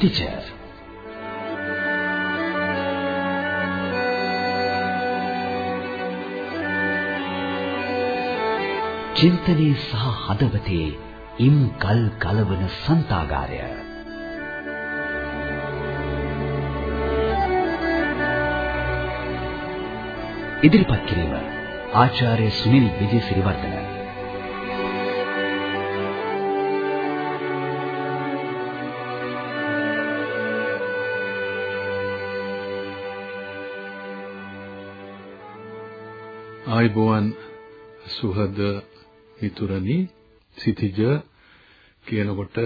සිටිජ චින්තනයේ සහ හදවතේ ඉම් කල් කලවන සන්තාගාරය ඉදිරිපත් කිරීම ආචාර්ය සුනිල් විජේසිරිවර්ධන ආයිබෝවන් සුහද මිතුරනි සිටිජ කියනකොට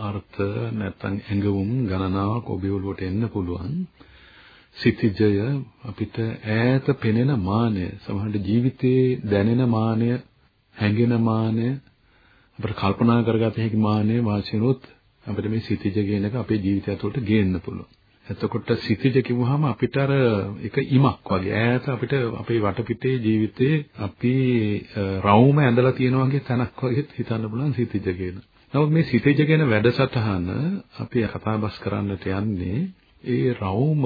අර්ථ නැත්නම් ඇඟවුම් ගණනාවක් ඔබේ ඔළුවට එන්න පුළුවන්. සිටිජය අපිට ඈත පෙනෙන මානය සමහරවිට ජීවිතේ දැනෙන මානය හැඟෙන මානය අපිට කල්පනා කරගත හැකි මානය වාසියනොත් අපිට මේ සිටිජ කියන එක අපේ ජීවිතය ඇතුළට ගේන්න පුළුවන්. එතකොට සිතිජ කිව්වහම අපිට අර එක ඉමක් වගේ ඈත අපිට අපේ වටපිටේ ජීවිතේ අපි රවුම ඇඳලා තියෙන වගේ තැනක් වගේ හිතන්න පුළුවන් සිතිජ කියන. නමුත් මේ සිතිජ කියන වැඩසටහන අපි කතාබස් කරන්නට යන්නේ ඒ රවුම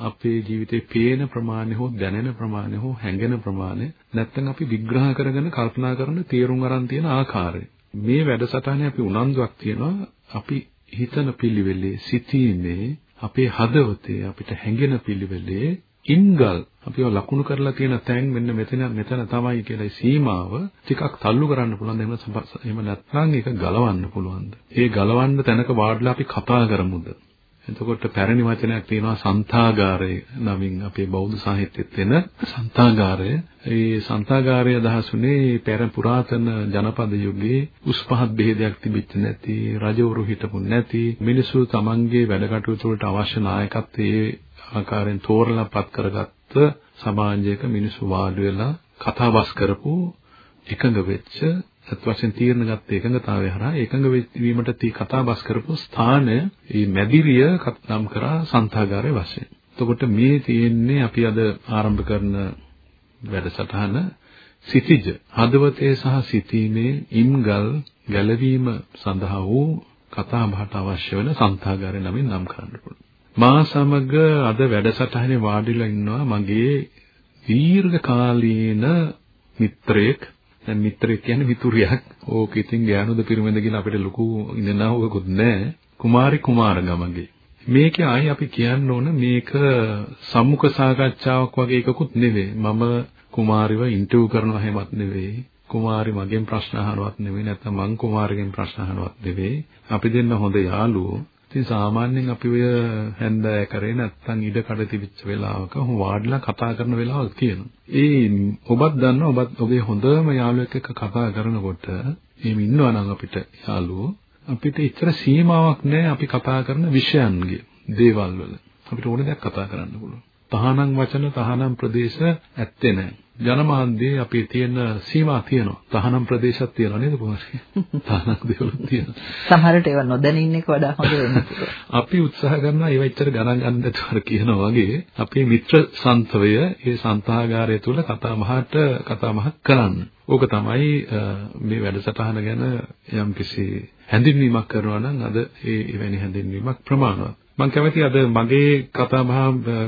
අපේ ජීවිතේ පේන ප්‍රමාණය හෝ දැනෙන ප්‍රමාණය හෝ හැඟෙන ප්‍රමාණය නැත්නම් අපි විග්‍රහ කරගෙන කල්පනා කරන තේරුම් අරන් තියෙන ආකාරය. මේ වැඩසටහනේ අපි උනන්දුවක් තියනවා අපි හිතන පිළිවෙලේ සිටීමේ අපේ හදවතේ අපිට හැඟෙන පිළිවෙලේ ඉන්ගල් අපිව ලකුණු කරලා තියෙන තැන් මෙන්න මෙතන මෙතන තමයි කියලා සීමාව ටිකක් තල්ලු කරන්න පුළුවන් එහෙම එහෙම නැත්නම් ඒක ගලවන්න පුළුවන්ද? ඒ ගලවන්න තැනක වාඩිලා අපි කතා කරමුද? එතකොට පැරණි වචනයක් තියෙනවා සන්තාගාරය නමින් අපේ බෞද්ධ සාහිත්‍යෙත් වෙන සන්තාගාරය. ඒ සන්තාගාරය අදහසුනේ පෙර පුරාතන ජනපද යුගයේ උස් පහත් බෙහෙදයක් තිබෙච්ච නැති රජවරු හිටපු නැති මිනිසු තමන්ගේ වැඩ කටයුතු වලට අවශ්‍ය නායකත්වයේ ආකාරයෙන් තෝරලා පත් කරගත්ත සමාජයක මිනිසු වාඩි වෙලා කතාබස් කරපු එකඟ වෙච්ච සත් වශයෙන් තීරණ ගත්ත එකඟතාවය හරහා එකඟ වීමට තී කතා බස් කරපු ස්ථානය මේ මැදිරිය නම් කරා සන්තාගාරයේ වශයෙන්. එතකොට මේ තියෙන්නේ අපි අද ආරම්භ කරන වැඩසටහන සිටිජ හදවතේ සහ සිතීමේ ඉම්ගල් ගැලවීම සඳහා වූ කතා බහට අවශ්‍ය වෙන සන්තාගාරය නමින් නම් කරන්න පුළුවන්. මා සමග අද වැඩසටහනේ වාඩිලා ඉන්නවා මගේ දීර්ඝ කාලීන මිත්‍රයෙක් දැන් මිත්‍රයෙක් කියන්නේ මිතුරියක්. ඕක ඉතින් ගෑනුද පිරිමැද කියලා අපිට ලොකු ඉන්නවකුත් නැහැ. කුමාරි කුමාරගමගේ. මේකේ ආයි අපි කියන්න ඕන මේක සම්මුඛ සාකච්ඡාවක් වගේ එකකුත් නෙවෙයි. මම කුමාරිව ඉන්ටර්විව් කරනවා හැමත් නෙවෙයි. කුමාරි මගෙන් ප්‍රශ්න අහනවත් නෙවෙයි නැත්නම් මං කුමාරගෙන් ප්‍රශ්න අහනවත් නෙවෙයි. අපි දෙන්න හොඳ යාළුවෝ. ඉතින් සාමාන්‍යයෙන් අපි ඔය හැන්දෑ කරේ නැත්තම් ඉඩ කඩ තිබිච්ච වෙලාවක හො වාඩිලා කතා කරන වෙලාවල් තියෙනවා. ඒ ඔබත් දන්නවා ඔබත් ඔබේ හොඳම යාළුවෙක් එක්ක කතා කරනකොට එහෙම ඉන්නවා නම් අපිට යාළුවෝ අපිට ඉතර සීමාවක් නැහැ අපි කතා කරන විෂයන්ගේ දේවල් වල. අපිට ඕන දෙයක් කතා කරන්න පුළුවන්. තහනම් වචන තහනම් ප්‍රදේශ ඇත්තේ නැහැ. ජනමාධ්‍යයේ අපේ තියෙන සීමා තියෙනවා. තහනම් ප්‍රදේශයක් තියෙනවා නේද කොහොමද? තහනම් දේවල් තියෙනවා. සමහරට ඒවා නොදැන ඉන්න එක වඩා හොඳ වෙනවා. අපි උත්සාහ කරනවා ඒවා ඉච්චර ගණන් ගන්න නැතුව කියනවා වගේ අපේ මිත්‍ර සන්තවය ඒ සන්තාගාරය තුල කතා මහට කතා මහක් කරන්න. ඕක තමයි මේ වැඩසටහන ගැන යම්කිසි හැඳින්වීමක් කරනවා නම් අද ඒ එවැනි හැඳින්වීමක් ප්‍රමාණවත්. මම කැමති අද මගේ කතා බහ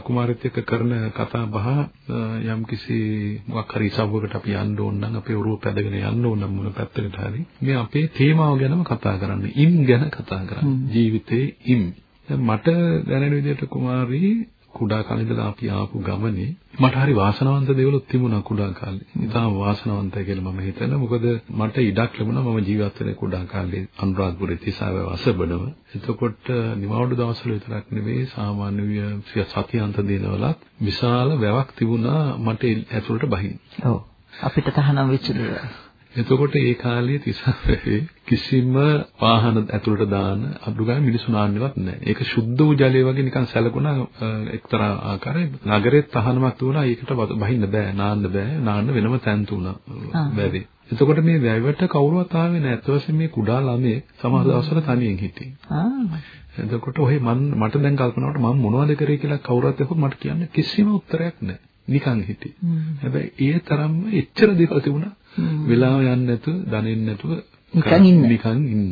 කුමාරිත් එක්ක කරන කතා බහ යම්කිසි මොකක් හරි ඉසව්වකට අපි යන්න ඕන නම් අපේ ඔරුව පැදගෙන යන්න ඕන නම් මොන පැත්තකට හරි මේ අපේ තේමාව ගැනම කතා කරන්න ඉම් ගැන කතා කරන්න. ජීවිතේ ඉම්. මට දැනෙන විදිහට කුමාරී කුඩා කාලේ ඉඳලා අපි ආපු ගමනේ මට හරි වාසනාවන්ත දේවලුත් තිබුණා කුඩා කාලේ. ඉතාලම වාසනාවන්තයි කියලා මම හිතනවා. මොකද මට ඉඩක් ලැබුණා මම ජීවත් වෙන කුඩා කාලේ අනුරාධපුරේ තිසාව අසබඩව. එතකොට නිමවුඩු දවස්වල විතරක් නෙවෙයි සාමාන්‍ය සතියන්ත දිනවලත් විශාල වැවක් තිබුණා මට ඇතුළට බහින්න. ඔව්. අපිට තහනම් වෙච්ච දේවල්. එතකොට ඒ කාලේ තිසාවේ කිසිම වාහන ඇතුළට දාන අඩු ගානේ මිනිස්සු නාන්නේවත් නැහැ. ඒක සුද්ධ වූ ජලය වගේ නිකන් සැලකුණා එක්තරා ආකාරයක නගරෙත් තහනමක් තුණා ඒකට බහින්න බෑ නාන්න බෑ නාන්න වෙනම තැන් තුණා වැවේ. එතකොට මේ වැවට කවුරුවත් ආවේ නැහැ. වශයෙන් මේ කුඩා ළමයේ සමහර දවස්වල තනියෙන් හිටියේ. එතකොට ඔහේ මන් මට දැන් කල්පනාවට මම මොනවද කරේ කියලා කවුරුත් එක්ක මට කියන්න කිසිම උත්තරයක් නැහැ. නිකන් හිටියේ. හැබැයි ඒ තරම්ම එච්චර දේවල් තිබුණා. වෙලාව යන්නේ නැතුව, දනින්න නැතුව නිකන් ඉන්න. නිකන් ඉන්න.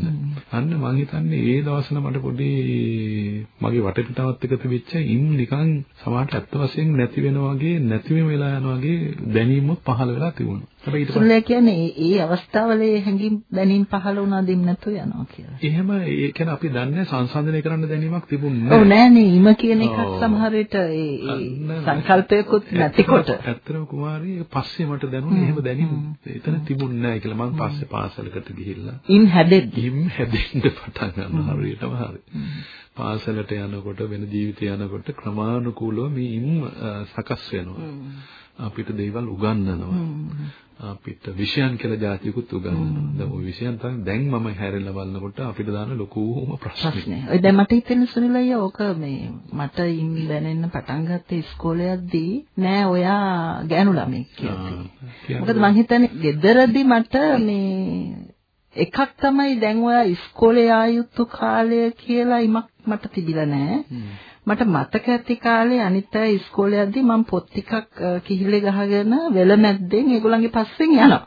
අන්න මම හිතන්නේ ඒ දවස්වල මට පොඩි මගේ වටපිටාවත් එක්ක තිබිච්ච ඉම් නිකන් සමහරට ඇත්ත වශයෙන් නැති වෙනවා වගේ නැතිවෙම වෙලා යනවා වගේ දැනීමක් පහළ වෙලා තිබුණා. හැබැයි ඊට පස්සේ කියන්නේ ඒ ඒ අවස්ථාවල ඒ හැඟීම් දැනීම් පහළ වුණා දෙන්න නැතුව යනවා කියලා. එහෙම ඒ කියන්නේ අපි දන්නේ සංසන්දනය කරන්න දැනීමක් තිබුණේ ඔව් නැහැ. නෑනේ ඉම කියන එකක් ඔව්. සමහර විට ඒ සංකල්පයකුත් නැතිකොට ඇත්තටම කුමාරී පස්සේ මට දැනුනේ එහෙම දැනීම එතන තිබුණේ නැහැ කියලා මම පස්සේ පාසලකට ගිහිල්ලා ඉන් හැදෙද්දි ඉම් හැදෙන්න පටන් ගන්නවා හරියටම හරි. පාසලට යනකොට වෙන ජීවිතය යනකොට ක්‍රමානුකූලව මේ අ, සකස් වෙනවා. අපිට දේවල් උගන්වනවා. අපිට විෂයන් කියලා જાතියකුත් උගන්වනවා. දැන් ওই විෂයන් තමයි දැන් මම හැරෙලා බලනකොට අපිට දාන ලොකුම ප්‍රශ්නේ. ඔය දැන් මට හිතෙන සුනිල් අයියා ඕක මේ මට ඉන් දැනෙන්න පටන් ගත්තේ ඉස්කෝලේ යද්දී නෑ ඔයා ගෑනු ළමෙක් කියලා. මොකද මං හිතන්නේ ගෙදරදී මට මේ එකක් තමයි දැන් ඔයා ඉස්කෝලේ ආයුතු කාලය කියලා ඉමක් මට තිබිලා නැහැ. මට මතක ඇති කාලේ අනිත් අය ඉස්කෝලේ යද්දී මම පොත් ටිකක් කිහිල්ලේ ගහගෙන වෙලමැද්දෙන් ඒගොල්ලන්ගේ පස්සෙන් යනවා.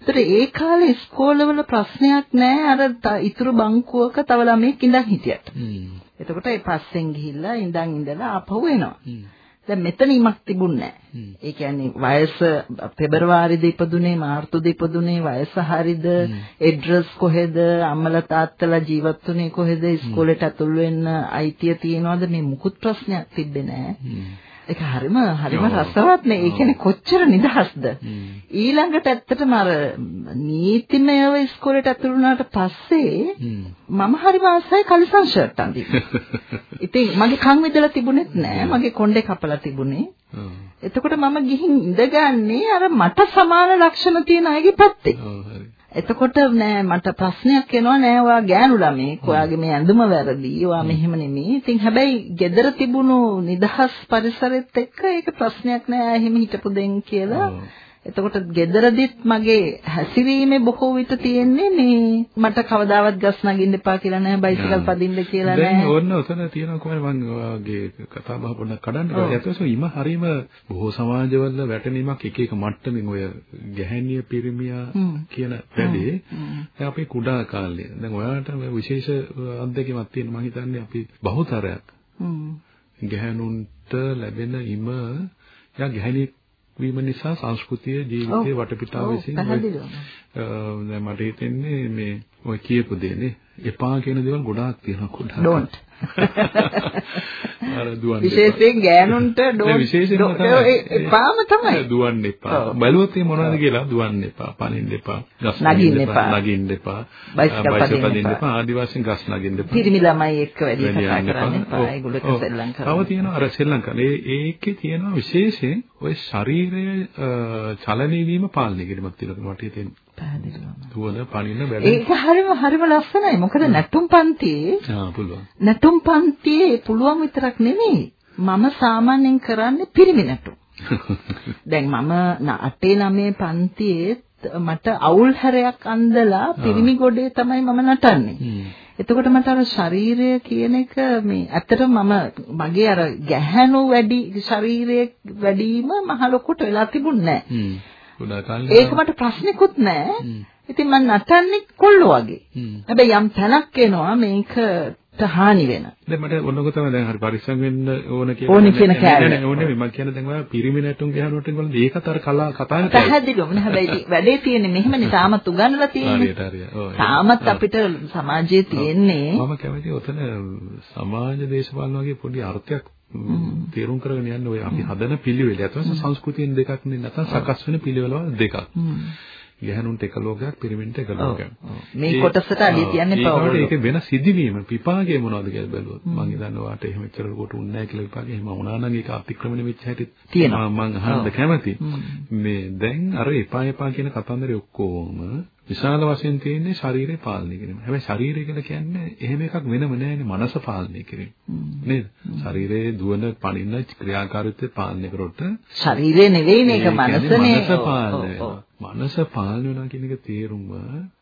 ඒතර ඒ කාලේ ඉස්කෝලවල ප්‍රශ්නයක් නෑ අර ඉතුරු බංකුවක තව ළමෙක් ඉඳන් හිටියට. එතකොට ඒ පස්සෙන් ගිහිල්ලා ඉඳන් ඉඳලා ආපහු එනවා. දැන් මෙතන ඉමක් තිබුණේ. නැහැ. ඒ කියන්නේ වයස පෙබරවාරිද ඉපදුනේ මාර්තුද ඉපදුනේ වයස හරියද ඇඩ්‍රස් කොහෙද අම්මලා තාත්තලා ජීවත් වුනේ කොහෙද ඉස්කෝලේට ඇතුල් වෙන්න අයිතිය තියනවද මේ මුකුත් ප්‍රශ්නයක් තිබ්බේ නැහැ. ඒක හරිම හරිම. රසවත් නේ. ඒ කියන්නේ කොච්චර නිදහස්ද. ඊළඟට ඇත්තටම අර නීතිමයව ඉස්කෝලේට ඇතුල් වුණාට පස්සේ. මම හරිම ආසයි කලිසම් ෂර්ට් අඳින්න. ඉතින් මගේ කන් විදලා තිබුණෙත් නෑ. මගේ කොණ්ඩේ කපලා තිබුණේ. එතකොට මම ගිහින් ඉඳගන්නේ අර මට සමාන ලක්ෂණ තියෙන අයගේ පැත්තේ. හරි. එතකොට නෑ මට ප්‍රශ්නයක් එනවා නෑ ඔයා ගෑනු ළමෙක්. ඔයාගේ මේ ඇඳුම වැරදි. ඔයා මෙහෙම නෙමෙයි. ඉතින් හැබැයි gedara තිබුණු නිදහස් පරිසරෙත් එක්ක ඒක ප්‍රශ්නයක් නෑ. එහෙම හිටපු දෙන් කියලා. එතකොට ගෙදරදිත් මගේ හැසිරීමේ බොහෝ විට තියෙන්නේ මේ මට කවදාවත් ගස් නගින්න එපා කියලා නෑ බයිසිකල් පදින්න කියලා දැන් නෑ ඕන්න ඔතන තියෙනවා කොහොමද මම ඔයාගේ කතා බහ පොඩ්ඩක් කඩන්න. ඒත් ඉම හරීම බොහෝ සමාජවල වැටෙනීමක් එක එක මට්ටමින් ඔය ගැහැණිය පිරිමියා. කියන වැඩේ. දැන් අපේ කුඩා කාලේ දැන් ඔයාලට ඔය විශේෂ අත්දැකීමක් තියෙන මම හිතන්නේ අපි බහුතරයක්. ගැහැණුන්ට ලැබෙන ඉම යා ගැහැණියෙක් වීම නිසා සංස්කෘතිය ජීවිතයේ. වටපිටාව විසින් දැන් මට හිතෙන්නේ මේ ඔය කියපු දේනේ එපා කියන දේවල් ගොඩාක් තියෙනවා කුඩා don't. අර දුවන්න විශේෂයෙන් ගෑනුන්ට don't එපාම තමයි. දුවන්න එපා. බැලුවොත් මේ මොනවද කියලා? දුවන්න එපා, පනින්න එපා, ගස් නගින්න එපා. නගින්න එපා, බයිසිකල් පදින්න එපා. ආදි වශයෙන් ගස් නගින්න එපා. පිරිමි ළමයි එක්ක වැඩි කතා කරන්න එපා. ඒගොල්ලෝ ඔව්. සෙල්ලම් තව තියෙනවා අර සෙල්ලම් කරන. ඒ ඒකේ තියෙනවා විශේෂයෙන් ওই ශරීරයේ චලනය වීම පාලනය කිරීමක් තියෙනවා. මට හිතෙන්නේ. පැහැදිලිවම දුවන, පනින වැඩ. ඒක හරිම හරිම ලස්සනයි මොකද නැටුම් පන්තියේ ආ පුළුවන්. නැටුම් පන්තියේ පුළුවන් විතරක් නෙමෙයි මම සාමාන්‍යයෙන් කරන්නේ පිරිමි නැටුම් දැන් මම න- අටේ නවයේ පන්තියේ මට අවුල් හැරයක් අන්දලා පිරිමි ගොඩේ තමයි මම නටන්නේ. එතකොට මට අර ශරීරය කියන එක මේ ඇත්තටම මම මගේ අර ගැහැණු වැඩි ශරීරයේ වැඩිම මහ ලොකුට වෙලා තිබුණේ නැහැ. ඒක මට ප්‍රශ්නිකුත්. හ්ම්. ඉතින් මම නටන්නේ කොල්ලෝ වගේ. හැබැයි යම් තැනක් එනවා මේකට හානි වෙන. දැන් මට ඔන්නක තමයි දැන් හරි පරිස්සම් වෙන්න ඕන කියලා. ඕනේ කියන නෑ, කෑල්ල. නෑ, නෑ, ඕනේ මම කියන්නේ දැන් ඔයා පිරිමි නැටුම් ගහනකොට බලන්න ඒකත් අර කලා කතාවේ පැහැදිලිවම නෑ හැබැයි වැඩේ තියෙන්නේ මෙහෙමනේ තාමත් උගන්වලා තියෙන්නේ. හරියට හරියට. ඔව්. තාමත් අපිට සමාජයේ තියෙන්නේ මම කැමති ඔතන සමාජ දේශපාලන වගේ පොඩි අර්ථයක් තේරුම් කරගෙන යන්න ඔය අපි හදන පිළිවෙල. අතවස සංස්කෘතියෙන් දෙකක් නේ නැත්නම් සකස් වෙන පිළිවෙලවල් දෙකක්. හ්ම්. ගැහණුන්ට එක ලෝකයක් පිරිමින්ට එක ලෝකයක්. මේ කොටසට ඔව්. තියන්න ඔයගොල්ලෝ. ඒක වෙන සිදුවීම පිපාගේ මොනවද කියලා බැලුවොත් මම හිතන්නේ ඔයාට එහෙම එච්චර කොට උන්නේ නැහැ කියලා විපාගේ එහෙම වුණා නම් ඒක අතික්‍රමණය වෙච්ච හැටි තියෙනවා. මම අහන්න. කැමති. මේ දැන් අර එපා එපා කියන කතන්දරේ ඔක්කොම විශාල වශයෙන් තියෙන්නේ ශරීරය පාලනය කිරීම. හැබැයි ශරීරය කියලා කියන්නේ එහෙම එකක් වෙනම නෑනේ මනස පාලනය කිරීම. නේද? ශරීරයේ දුවන පණින ක්‍රියාකාරීත්වය පාලනය කරොත් ශරීරය ඒ කියන්නේ මනසනේ. මනස පාලනය වෙනවා. මනස පාලනය වෙනවා කියන එක තේරුම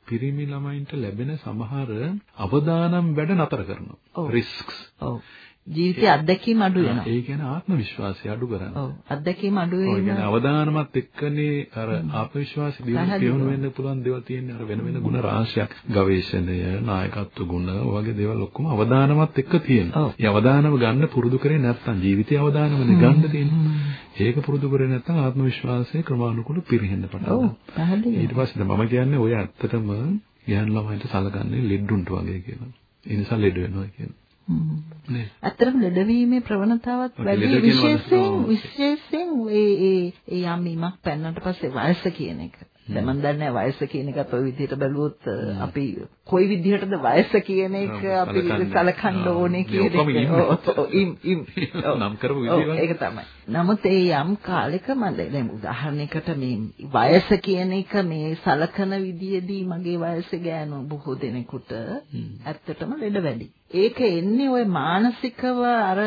පිරිමි ළමයින්ට ලැබෙන සමහර අවදානම් වැඩ නතර කරනවා. රිස්ක්ස්. ඔව්. ජීවිතයේ අත්දැකීම් අඩු වෙනවා. ඒ කියන්නේ ආත්ම විශ්වාසය අඩු කරන්නේ. ඔව් අත්දැකීම් අඩු ඔය වෙන කියන්නේ අවදානමත් එක්කනේ අර ආත්ම විශ්වාසය දියුණු වෙන්න පුළුවන් දේවල් තියෙන්නේ අර වෙන වෙන ಗುಣ රාශියක්. ගවේෂණය, නායකත්ව ගුණ, වගේ දේවල් ඔක්කොම අවදානමත් එක්ක තියෙනවා. ඒ අවදානම ගන්න පුරුදු කරේ නැත්නම් ජීවිතයේ අවදානමනේ ගන්න තියෙන්නේ. ඒක පුරුදු කරේ නැත්නම් ආත්ම විශ්වාසය ක්‍රමානුකූලව පිරෙහෙන්න පටන් ඔව් ගන්නවා. ඊට පස්සේ මම කියන්නේ ඔය ඇත්තටම ගෑනු ළමයින්ට සලකන්නේ ලෙඩුන්ට වගේ කියලා. ඒ නිසා ලෙඩ වෙනවා කියන්නේ. ඇත්තටම ලෙඩවීමේ ප්‍රවණතාවත් ඔය වැඩි. විශේෂයෙන්. විශේෂයෙන් ඒ ඒ ඒ යම් ඉමක් පැන්නට පස්සේ වයස කියන එක. දැන් මම දන්නේ වයස කියන එකත් ওই විදිහට බැලුවොත් අපි කොයි විදිහටද වයස කියන එක අපි සලකන්නේ. ඕනේ කියන එක. ඉම්. ඉම්. නම් කරපු විදිහ ඒක තමයි. නමුත් ඒ යම් කාලෙක මම දැන් උදාහරණයකට මේ වයස කියන එක මේ සලකන විදියේදී මගේ වයසේ ගෑනු බොහෝ දෙනෙකුට ඇත්තටම ලෙඩ වැඩි. ඒක එන්නේ ওই මානසිකව අර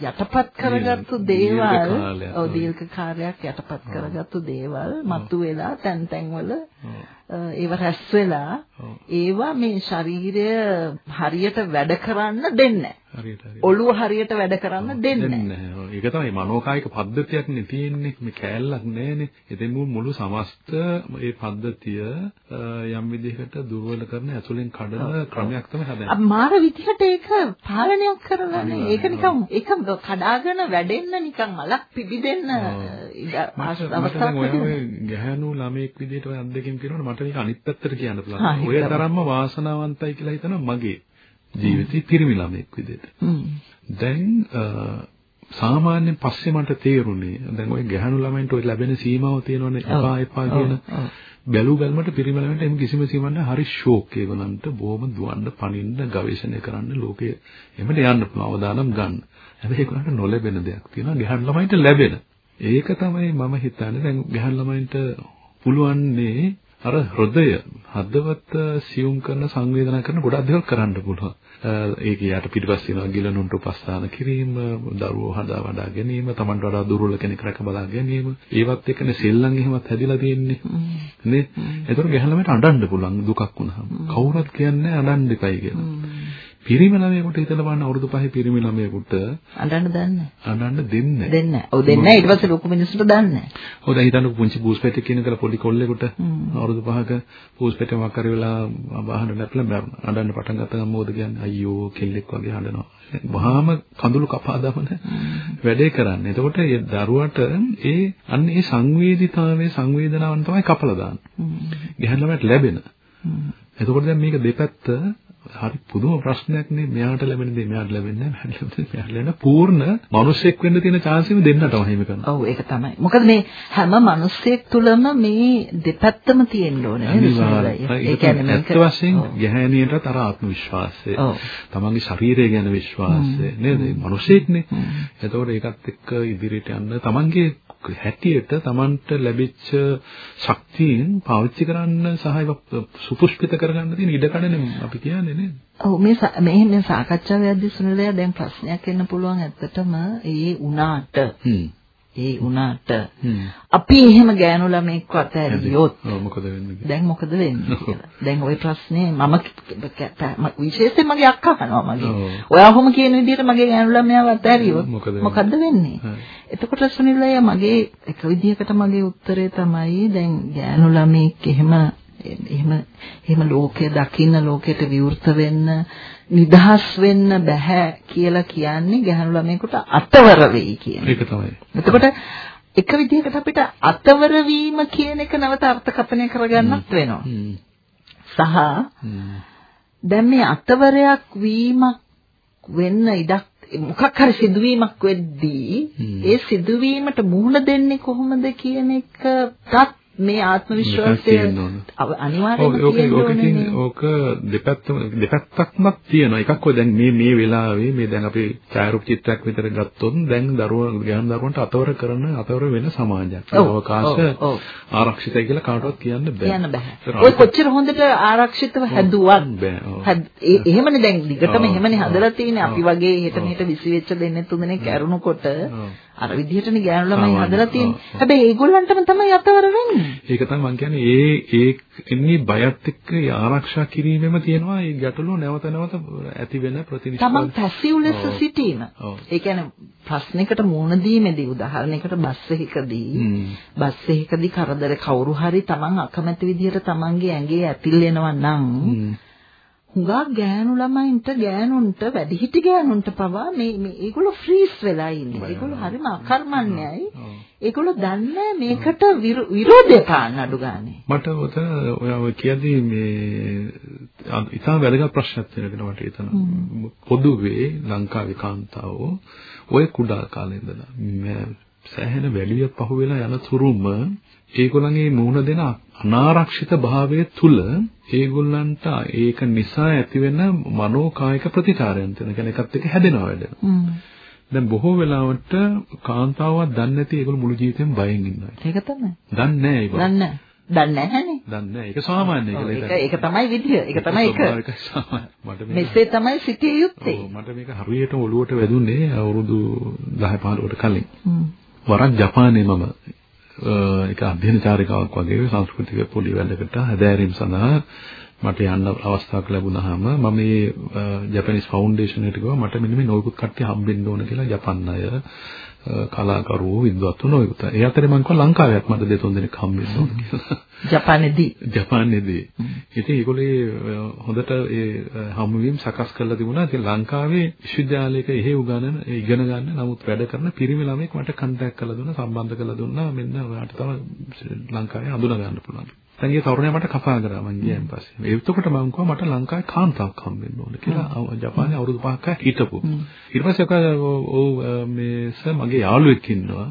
යටපත් කරගත්තු දේවල්. ඔව්. දීර්ඝ කාලයක් යටපත් කරගත්තු දේවල්. මතුවෙලා තැන් තැන්වල ඒව රැස් වෙලා. ඒවා මේ ශරීරය හරියට වැඩ කරන්න දෙන්නේ නැහැ. ඔළුව හරියට වැඩ කරන්න දෙන්නේ නැහැ. ඒක තමයි මනෝකායික පද්ධතියක් නේ තියෙන්නේ. මේ කෑල්ලක් නැහැනේ. ඉතින් මුළු සමස්ත මේ පද්ධතිය යම් විදිහකට දුර්වල කරන ඇතුලෙන් කඩන ක්‍රමයක් තමයි හදන්නේ. මාර විදිහට ඒක පාලනයක් කරලානේ. ඒක නිකන් ඒක කඩාගෙන වැඩෙන්න නිකන් මලක් පිබිදෙන්න අවස්ථාවක් තිබුණා. ඔය ගැහැණු ළමෙක් විදිහට ඔය අත්දැකීම් කියනකොට මට මේක අනිත් පැත්තට කියන්න පුළුවන්. ඔය. තරම්ම වාසනාවන්තයි කියලා හිතනවා මගේ ජීවිතේ පිරිමි ළමෙක් විදිහට. දැන් සාමාන්‍යයෙන් පස්සේ මට තේරුණේ දැන් ওই ගැහණු ළමයින්ට ඔය ලැබෙන සීමාව තියෙනවනේ. එපා එපා කියන. බැලු බැලමට පිරිමි ළමයින්ට එහෙම කිසිම සීමාවක් නැහැ හරි ෂෝක් ඒගොල්ලන්ට බොහොම දුවන්න පනින්න ගවේෂණය කරන්න ලෝකයේ එහෙමද යන්න පුළුවන් අවදානම් ගන්න හැබැයි ඒගොල්ලන්ට නොලැබෙන දෙයක් තියෙනවා ගැහණු ළමයින්ට ලැබෙන ඒක තමයි මම හිතන්නේ දැන් ගැහණු ළමයින්ට පුළුවන්නේ අර හෘදය හදවත සියුම් කරන සංවේදනා කරන ගොඩක් දේවල් කරන්න පුළුවන්. ඒක යට පිටිපස්සේ යනවා ගිලනුන්ට උපස්ථාන කිරීම, දරුවෝ හදා වඩා ගැනීම, Tamanට වඩා දුර්වල කෙනෙක් රැක බලා ගැනීම. ඒවත් එක්කනේ සෙල්ලම් එහෙමත් හැදිලා තියෙන්නේ. නේ? ඒතර ගැහලමට අඬන්න පුළුවන් දුකක් වුණාම. කවුරුත් කියන්නේ අඬන්න එපයි කියලා. පිරිමි ළමයෙකුට හිතලා බලන්න අවුරුදු 5 පිරිමි ළමයෙකුට අඬන්න දන්නේ අඬන්න දෙන්නේ. දෙන්නේ. ඔව් දෙන්නේ. ඊට පස්සේ ලොකු මිනිස්සුන්ට දන්නේ. ඔය දැන් හිතන්නකො පුංචි බූස් පෙට්ටක් කියන කල පොඩි කොල්ලෙකුට අවුරුදු 5ක බූස් පෙට්ටක් වක් කර වෙලා බහන්න නැත්නම්. අඬන්න පටන් ගත්ත ගමන් මොකද කියන්නේ? අයියෝ කෙල්ලෙක් වගේ හඬනවා. වහාම කඳුළු කපා දමන වැඩේ කරන්නේ. එතකොට ඒ දරුවට ඒ අන්න ඒ සංවේදීතාවයේ සංවේදනාවන් තමයි කපලා දාන්නේ. ගැහැණු ළමයට ලැබෙන. එතකොට දැන් මේක දෙපැත්ත හරි පුදුම ප්‍රශ්නයක් නේ මෙයාට ලැබෙන දේ මෙයාට ලැබෙන්නේ නැහැ මෙයාට ලැබෙන මෙයාට ලැබෙන පූර්ණ මිනිසෙක් වෙන්න තියෙන chance එක දෙන්නටම හිමි කරනවා. ඔව් ඒක තමයි. මොකද මේ හැම මිනිස්සෙක් තුළම මේ දෙපැත්තම තියෙන්න ඕනේ නේද? ඒ කියන්නේ මේක වශයෙන්. ගැහැණියටත් අර ආත්ම විශ්වාසය. තමන්ගේ ශරීරය ගැන විශ්වාසය නේද? මිනිසෙක්නේ. එතකොට ඒකත් එක්ක ඉදිරියට යන්න තමන්ගේ හැටියට තමන්ට ලැබිච්ච ශක්තියෙන් පාවිච්චි කරන්න සහ සුපුෂ්පිත කරගන්න තියෙන ඉඩකඩනේ අපි කියන්නේ නේද? ඔව් මේ මේ මේ සාකච්ඡාවේදී සුනිලයා දැන් ප්‍රශ්නයක් එන්න පුළුවන් ඇත්තටම ඒ උනාට. ඒ හ්ම්. අපි එහෙම ගෑනු ළමෙක්ව අතහැරියොත් මොකද වෙන්නේ? දැන් මොකද වෙන්නේ කියලා. දැන් ওই ප්‍රශ්නේ මම විශේෂයෙන් මගේ අක්කා අහනවා මගේ. ඔයා ඔහොම කියන විදිහට මගේ ගෑනු ළමයාව අතහැරියොත් මොකද වෙන්නේ? එතකොට සුනිලයා මගේ එක විදිහකට මගේ උත්තරේ තමයි දැන් ගෑනු ළමෙක් එහෙම එහෙම එහෙම ලෝකය දකින්න ලෝකයට විවෘත වෙන්න නිදහස් වෙන්න බෑ කියලා කියන්නේ ගැහණු ළමයෙකුට අතවර වෙයි කියන එක. තමයි. එතකොට එක විදිහකට අපිට අතවර වීම කියන එක නැවත අර්ථකථනය කරගන්නත් වෙනවා. සහ. දැන් මේ අතවරයක් වීමක් වෙන්න ඉඩක් මොකක් හරි සිදුවීමක් වෙද්දී. ඒ සිදුවීමට මුහුණ දෙන්නේ කොහොමද කියන එකත් මේ ආත්ම විශ්වාසය අනිවාර්යයෙන්ම තියෙන්න ඕක දෙපැත්තම දෙපැත්තක්මත් තියෙනවා. එකක් ඔය දැන් මේ මේ වෙලාවේ මේ දැන් අපි ඡායාරූප චිත්‍රයක් විතර ගත්තොත් දැන් දරුවෝ ගෑනු දරුවන්ට අතවර කරන අතවර වෙන සමාජයක්. අවකාශ. ආරක්ෂිතයි කියලා කාටවත් කියන්න බෑ. කියන්න බෑ. ඔය කොච්චර හොඳට ආරක්ෂිතව හැදුවත් එහෙමනේ දැන් දිගටම එහෙමනේ හදලා තියෙන්නේ අපි වගේ හෙට. මෙහෙට විසි වෙච්ච දෙන්නේ තුන්දෙනෙක් ඇරුණකොට. අර විදිහටනේ ගෑනු ළමයි. හදලා තියෙන්නේ. හැබැයි ඒගොල්ලන්ටම තමයි අතවර වෙන්නේ. ඒක තමයි මම කියන්නේ ඒ ඒ එන්නේ බයත් එක්ක ආරක්ෂා කිරීමෙම තියෙනවා මේ ගැටලුව නැවත නැවත ඇති වෙන තමන් ප්‍රතිනිෂ්පාදන පැසිව් ලෙස. සිටීම. ඒ කියන්නේ ප්‍රශ්නයකට මුහුණ දීමේදී උදාහරණයකට බස් එකකදී. බස් එකකදී කරදර කවුරු හරි තමන් අකමැති විදිහට තමන්ගේ ඇඟේ ඇතිල් වෙනවා නම්. හුඟක් ගෑනු ළමයින්ට ගෑනුන්ට වැඩිහිටි ගෑනුන්ට පවා මේ මේ ඒගොල්ලෝ ෆ්‍රීස් වෙලා ඉන්නේ. ඒගොල්ලෝ හරිම අකර්මණ්‍යයි. ඒගොල්ලෝ දන්නේ මේකට විරෝ- විරෝධය පාන්න අඩු ගානේ. මට ඔතන ඔය කියද්දී මේ ඉතාම වැදගත් ප්‍රශ්නයක් තියෙනවා මට එතන පොදුවේ ලංකාවේ කාන්තාවෝ ඔය කුඩා කාලේ ඉඳලා සෑහෙන වැඩිය පහුවෙලා යන තුරුම ඒගොල්ලන්ගේ මූණ දෙන අනාරක්ෂිත භාවය තුල ඒගොල්ලන්ට ඒක නිසා ඇතිවෙන මනෝකායික ප්‍රතිචාරයන් තියෙන. කියන්නේ එකත් එක්ක හැදෙනවා වැඩ. දැන් බොහෝ වෙලාවට කාන්තාවක් දන්නේ නැති ඒගොල්ලෝ මුළු ජීවිතේම බයෙන් ඉන්නවා. ඒක තමයි. දන්නේ නැහැ ඒක. දන්නේ නැහැ. දන්නේ නැහනේ. දන්නේ නැහැ. ඒක සාමාන්‍ය කියලා ඒක ඒක තමයි විදිය. ඒක තමයි ඒක. මට මෙසේ තමයි සිටිය යුත්තේ. මට මේක හරියට ඔළුවට වැදුනේ අවුරුදු 10 15කට කලින්. හ්ම්. වරක් ජපානයේ මම ඒක අධ්‍යයන චාරිකාවක් වගේ සංස්කෘතික පොඩි වැඩකට හැදෑරීම් සඳහා මට යන්න අවස්ථාවක් ලැබුණාම මම මේ ජපනිස් ෆවුන්ඩේෂන් එකට ගියා. මට මෙන්න මේ නොයෙකුත් කට්ටිය හම්බෙන්න ඕන කියලා ජපන් අය අ, කලාකරුවෝ විද්වත්තු නොයෙකුත්. ඒ අතරේ මම කිව්වා ලංකාවේත් මට දෙතුන් දෙනෙක් හම්බෙන්න ඕන කියලා. ජපානයේදී. ජපානයේදී. ඉතින් ඒගොල්ලේ හොඳට ඒ හමුවීම් සකස් කරලා තිබුණා. ඉතින් ලංකාවේ විශ්වවිද්‍යාලයක එහෙ උගන්වන ඒ ඉගෙන ගන්න නමුත් වැඩ කරන පිරිමි ළමෙක් මට කන්ටැක්ට් කරලා දුන්නා සම්බන්ධ කරලා දුන්නා මෙන්න ඔයාට තමයි ලංකාවේ හඳුනා ගන්න පුළුවන්. දැන් ඒ තරුණයා මට කතා කරා මං ගියන් පස්සේ. එතකොට මම කිව්වා මට ලංකාවේ කාන්තාවක් හම්බෙන්න ඕන කියලා. ජපානයේ අවුරුදු 5ක් හිටපු. ඊට පස්සේ ඔව් මේ සර් මගේ යාළුවෙක් ඉන්නවා.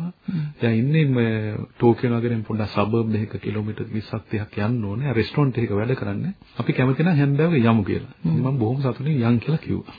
දැන් ඉන්නේ ටෝකියෝ නගරෙන් පොඩ්ඩක් සබර්බ් එකක කිලෝමීටර් 20ක් 30ක් යන්න ඕනේ. රෙස්ටොරන්ට් එකක වැඩ කරන්නේ. අපි කැමති නම් හැන්දෑවේ යමු කියලා. මම බොහොම සතුටින් යන් කියලා කිව්වා.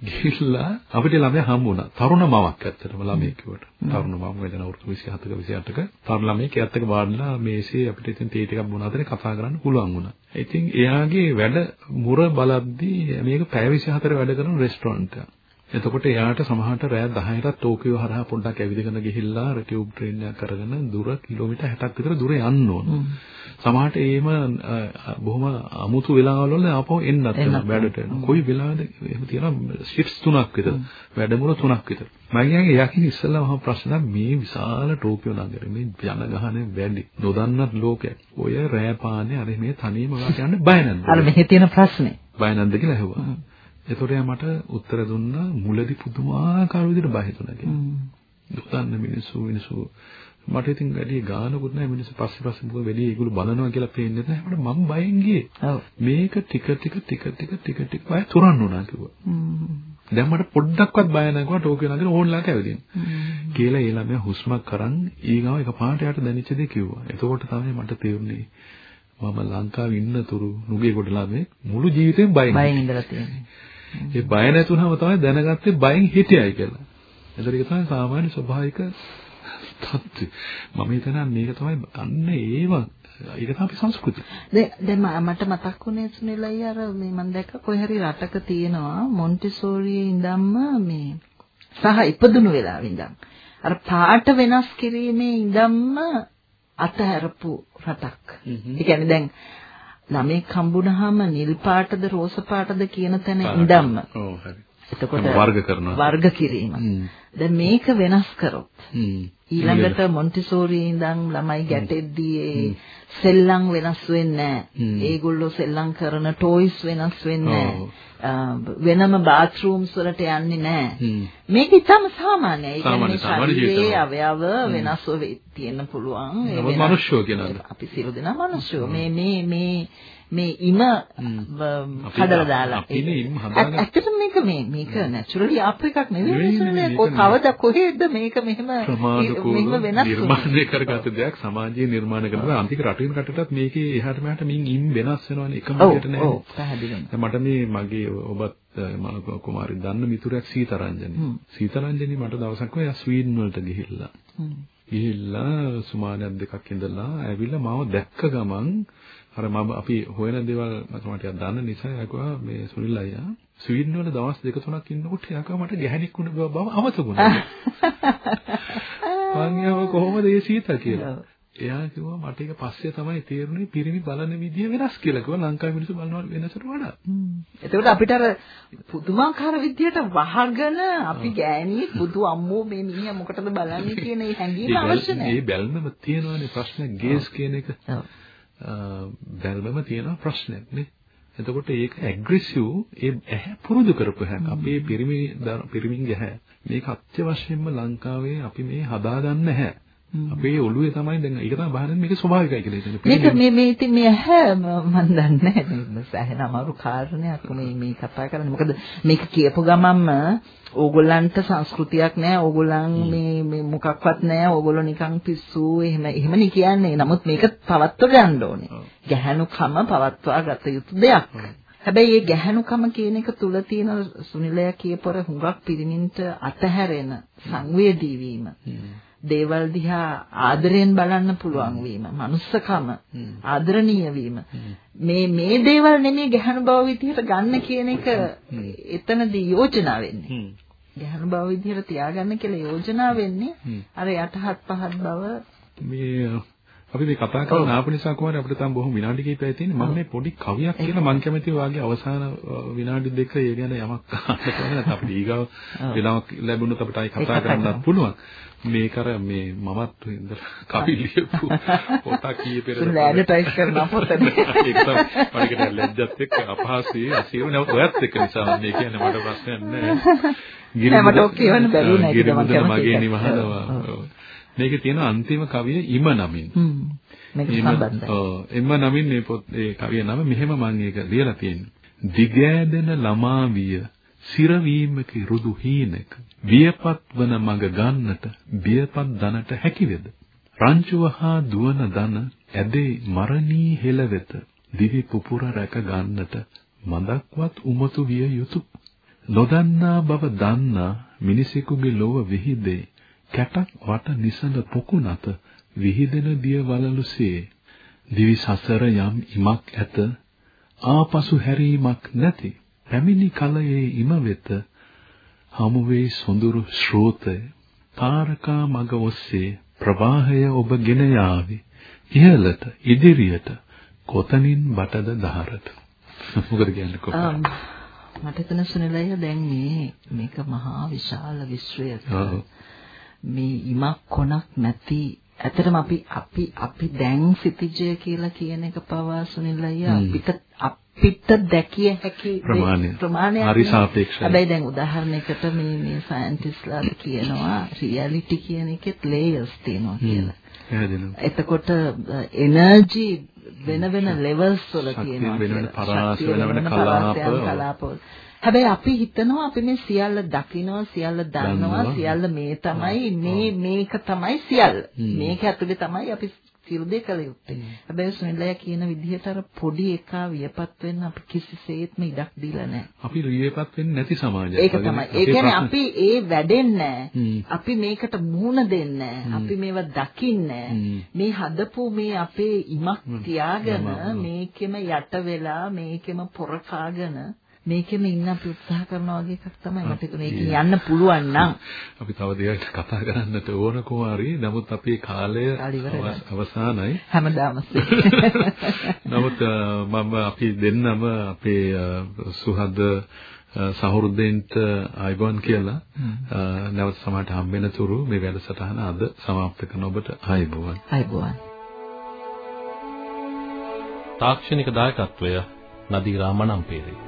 ගිහිල්ලා අපිට ළමයා හම්බ වුණා. තරුණ මවක් ඇත්තටම ළමයි කිව්වට. තරුණ මම වේදන අවුරුදු 27ක 28ක තරුණ ළමයි කැත් එක වාඩිලා මේසේ අපිට ඉතින් තේ ටිකක් බොන අතරේ කතා කරන්න පුළුවන් වුණා. ඉතින් එයාගේ වැඩ මුර බලද්දී මේක පැය 24 වැඩ කරන රෙස්ටොරන්ට් එකක්. එතකොට එයාට සමහරට රෑ 10ට ටෝකියෝ හරහා පොඩ්ඩක් ඇවිදගෙන ගිහිල්ලා ටියුබ් ට්‍රේන් එකක් කරගෙන දුර කිලෝමීටර් 60ක් විතර දුර යන්න ඕන. සමහරට එහෙම බොහොම අමුතු වෙලාවල් වල ආපහු එන්නත් වෙනවා වැඩට එනවා. කොයි වෙලාවද එහෙම තියෙනවා ෂිෆ්ට්ස් තුනක් විතර. වැඩමුළු තුනක් විතර. මම කියන්නේ එයාකින් ඉස්සෙල්ලා මම ප්‍රශ්න මේ විශාල ටෝකියෝ නගරේ මේ ජනගහනය වැඩි. නොදන්නත් ලෝකයක්. ඔය රෑ පානේ අර මේ තනියම වාට යන්න බය නැද්ද? අර මෙහි තියෙන ප්‍රශ්නේ. බය නැද්ද කියලා ඇහුවා. එතකොට එයා මට උත්තර දුන්නා මුලදී පුදුමාකාර විදිහට බය හිතුණා කියලා. දුතන්න මිනිස්සු මිනිස්සු මට ඉතින් වැඩි ගානකුත් නැහැ මිනිස්සු පස්සේ පස්සේ මොකද වැඩි ඒගොල්ලෝ බලනවා කියලා පේන්නේ නැහැ මට මම බයෙන් ගියේ. ඔව්. මේක ටික ටික ටික ටික ටික ටික බය තුරන්න උනා කිව්වා. දැන් මට පොඩ්ඩක්වත් බය කිව්වා ටෝකියෝ නගරේ ඕන්ලාට ඇවිදින්න. කියලා ඒ ළමයා හුස්මක් කරන් ඊගාව එකපාරට යට දැනෙච්ච දේ කිව්වා. එතකොට තමයි මට තේරුනේ මම ලංකාවේ ඉන්න තුරු නුගේ කොට ළමේ මුළු ජීවිතේම බයෙන් බයෙන් ඉඳලා තියෙන්නේ. ඒ බය නැතුනම තමයි දැනගත්තේ බයෙන් හිටියයි කියලා. එතකොට ඒක තමයි සාමාන්‍ය ස්වභාවික තත්ත්වය. මම හිතනවා මේක තමයි අන්න ඒව ඒක තමයි සංස්කෘතිය. දැන් මට මතක් වුණේ සුනිල් අයියා අර මේ මම දැක්ක කොයි හරි රටක තියෙනවා මොන්ටිසෝරියේ ඉඳන්ම මේ සහ ඉපදුණු වෙලාවෙ ඉඳන් අර පාට වෙනස් කිරීමේ ඉඳන්ම අතහැරපු රටක්. ඒ කියන්නේ දැන් ළමෙක් හම්බුනහම නිල් පාටද රෝස පාටද කියන තැන ඉඳන්ම ඔව් හරි. එතකොට වර්ග කරනවා. වර්ග කිරීම. දැන් මේක වෙනස් කරොත් හ්ම්. ඊළඟට මොන්ටිසෝරි ඉඳන් ළමයි ගැටෙද්දී ඒ සෙල්ලම් වෙනස් වෙන්නේ. නැහැ. ඒගොල්ලෝ සෙල්ලම් කරන ටොයිස් වෙනස් වෙන්නේ. නැහැ. වෙනම බාත්රූම්ස් වලට යන්නේ නැහැ. මේක ඉතාම සාමාන්‍යයි. ඒ කියන්නේ ශරීරයේ. අවයව වෙනස්ව වෙ- තියෙන්න පුළුවන්. ඒ වෙනස්- මනුෂ්‍යෝ කියනවාද? අපි සියලු දෙනා මනුෂ්‍යෝ. මේ මේ මේ මේ ඉම අපි- හදලා දාලා. ඇත්තටම මේක මේ මේක නැචරලි ආපු එකක් නෙවෙයි කවද කොහෙද මේක මෙහෙම මෙහෙම වෙනස් වුනේ? නිර්මාණය කරගත දෙයක් සමාජයේ නිර්මාණය කරනවා අන්තික රටින් රටටත් මේකේ එහාට මෙහාට මින් ඉම් වෙනස් වෙනවනේ එකම විදිහට නෑ ඔව් පැහැදිලිවම. මට මේ මගේ ඔබත් මම කුමාරි දන්න මිතුරෙක් සීතරංජනි. සීතරංජනි මට දවසක් ඔය ස්වීඩන් වලට ගිහිල්ලා. ගිහිල්ලා සුමානක් දෙකක් ඉඳලා ඇවිල්ලා මාව දැක්ක ගමන් අර මම අපි හොයන දේවල් මම ටිකක් දන්න නිසා යකවා මේ සුනිල් අයියා ස්වීඩන් වල දවස් දෙක තුනක් ඉන්නකොට යකවා මට ගැහණික් වුණ බව අමතක වුණා. මං කොහොමද ඒ සීතා කියලා. එයා කිව්වා මට ඒක පස්සේ තමයි තේරුනේ පිරිමි බලන විදිය වෙනස් කියලා. කිව්වා ලංකාවේ මිනිස්සු බලනවා වෙනසට වඩා. එතකොට අපිට අර පුදුමාකාර විදියට වහගෙන අපි ගෑණි බුදු අම්මෝ මේ මිනිහා මොකටද බලන්නේ කියන ඒ හැඟීම අවශ්‍ය නැහැ. මේ බැල්මම තියෙනවානේ ප්‍රශ්න ගේස් කියන එක. බැල්මම තියෙන ප්‍රශ්නයක් නේ. එතකොට ඒක ඇග්‍රෙසිව් ඒ ඇහැ පුරුදු කරපු හැක්. අපේ පිරිමි පිරිමින් ගැහැ. මේක අත්‍යවශ්‍යයෙන්ම ලංකාවේ අපි මේ හදාගන්න නැහැ අපේ ඔළුවේ තමයි දැන් ඒක තමයි බාහිරින් මේක ස්වභාවිකයි කියලා හිතන්නේ. මේක මේ මේ ඉතින් මේ ඇහැ මම දන්නේ නැහැ. මේ සෑහෙන අමාරු කාරණයක් මේ මේ කතා කරන්නේ. මොකද මේක කියපු ගමන්ම ඕගොල්ලන්ට සංස්කෘතියක් නැහැ. ඕගොල්ලන් මේ මේ මොකක්වත් නැහැ. ඕගොල්ලෝ නිකන් පිස්සු එහෙම එහෙමනේ කියන්නේ. නමුත් මේක පවත්ව ගන්න ඕනේ. ගැහැණුකම පවත්වා ගත යුතු දෙයක්. හැබැයි මේ ගැහැණුකම කියන එක තුල තියෙන සුනිලයා කියපොර හුඟක් පිරිමින්ට අතහැරෙන සංවේදී වීම. දේවල් දිහා ආදරෙන් බලන්න පුළුවන් වීම, manussකම, ආදරණීය වීම. මේ මේ දේවල් නෙමෙයි ගැහණු බව විදිහට ගන්න කියන එක එතනදී යෝජනා වෙන්නේ. ගැහණු බව විදිහට තියාගන්න කියලා යෝජනා වෙන්නේ අර යටහත් පහත් බව. මේ අපි මේ කතා කරන ආපු නිසා කොහොමද අපිට තම බොහොම විනාඩි කිහිපයක් තියෙන්නේ මම මේ පොඩි කවියක් කියලා මම කැමති වාගේ අවසාන විනාඩි දෙක ඒ ගැන යමක් කොහොමද නැත්නම් අපිට ඊගාව වෙලාවක් ලැබුණොත් අපිට ආයි කතා කරන්නත් පුළුවන් මේක අර මේ මමත් ඉඳලා කවි ලියපු පොතක් කීයේ පෙරද ඇඩ්වර්ටයිස් කරන පොතනේ ඒක තමයි මට ලැජ්ජත් එක්ක අපහාසී අසීරු නැවත ඔයත් එක්ක නිසා මේ කියන්නේ මට ප්‍රශ්නයක් නැහැ. ගිරිමුද මට ඔක් කියවන්න බැරි නෑ. ගිරිමුද මගේ නිවහනවා. මේකේ තියෙන අන්තිම කවිය ඉම නමින්. මේක සම්බන්ධයි. ඔව්. එම නමින් මේ පොත් ඒ කවිය නම මෙහෙම මම ඒක ලියලා තියෙන්නේ. දිගෑදෙන ළමා විය සිරවීමක රුදු හීනක. වියපත් වන මඟ ගන්නට බියපත් දනට හැකිවේද? රංචුව හා දුවන දන ඇදේ මරණී හෙළ වෙත දිවි පුපුර රැක ගන්නට මදක්වත් උමතු විය යුතුය නොදන්නා බව දන්නා මිනිසෙකුගේ ලොව විහිදේ. කැටක් වට නිසඳ පොකුණත විහිදෙන දිය වලලුසේ. දිවි සසර යම් ඉමක් ඇත ආපසු හැරීමක් නැති. පැමිණි කලයේ ඉම වෙත හමු වේ සොඳුරු ශ්‍රෝතය තාරකා මග ඔස්සේ ප්‍රවාහය ඔබ ගෙන යාවි. ඉහළට ඉදිරියට කොතනින් බටද දහරට? මොකද කියන්නේ කොහොමද? මට හිතෙන සුනිලය දැන් මේ මේක මහා විශාල විශ්වයක. මේ ඉමක් කොනක් නැති ඇත්තටම අපි අපි අපි දැන් සිටිජය කියලා කියන එක පවා සුනිල් අයියා අපිට අපිට දැකිය හැකි ප්‍රමාණය. හරි සාපේක්ෂයි. හැබැයි දැන් උදාහරණයකට මේ මේ සයන්ටිස්ලාට කියනවා රියැලිටි කියන එකෙත් ලේයර්ස් තියෙනවා කියලා. එතකොට එනර්ජි වෙන වෙන ලෙවල්ස් වල තියෙනවා වෙන වෙන පරාස වෙන වෙන කලාප හැබැයි අපි හිතනවා අපි මේ සියල්ල දකිනවා සියල්ල දන්නවා සියල්ල මේ තමයි මේ මේක තමයි සියල්ල. මේක ඇතුලේ තමයි අපි සියලු දේ කළ යුත්තේ. හැබැයි සුනිලයා කියන විදිහට අර පොඩි එකා වියපත් වෙන්න අපි කිසිසේත්ම ඉඩක් දීලා නැහැ. අපි වියපත් වෙන්නේ නැති සමාජයක්. ඒක තමයි. ඒ කියන්නේ අපි ඒ වැඩෙන්නේ අපි මේකට මුහුණ දෙන්නේ අපි මේවා දකින්නේ මේ හදපු මේ අපේ ඉමක් තියාගෙන මේකෙම යට වෙලා මේකෙම පොරකාගෙන මේකෙම ඉන්න අපි උත්සාහ කරනවා වගේ එකක් තමයි මට හිතුනේ. ඒක යන්න පුළුවන් නම්. අපි තව දේවල් කතා කරන්නට ඕන කුමාරී. නමුත් අපේ කාලය අවසానයි. හැමදාම නමුත් මම අපි දෙන්නම අපේ සුහද සහෘදෙන්ට අයබෝන් කියලා. නැවත සමාට හම් වෙන තුරු මේ වැඩසටහන අද સમાප්ත කරන ඔබට අයබෝන් අයබෝන් තාක්ෂණික දායකත්වය නදී රාමනම් පෙරේ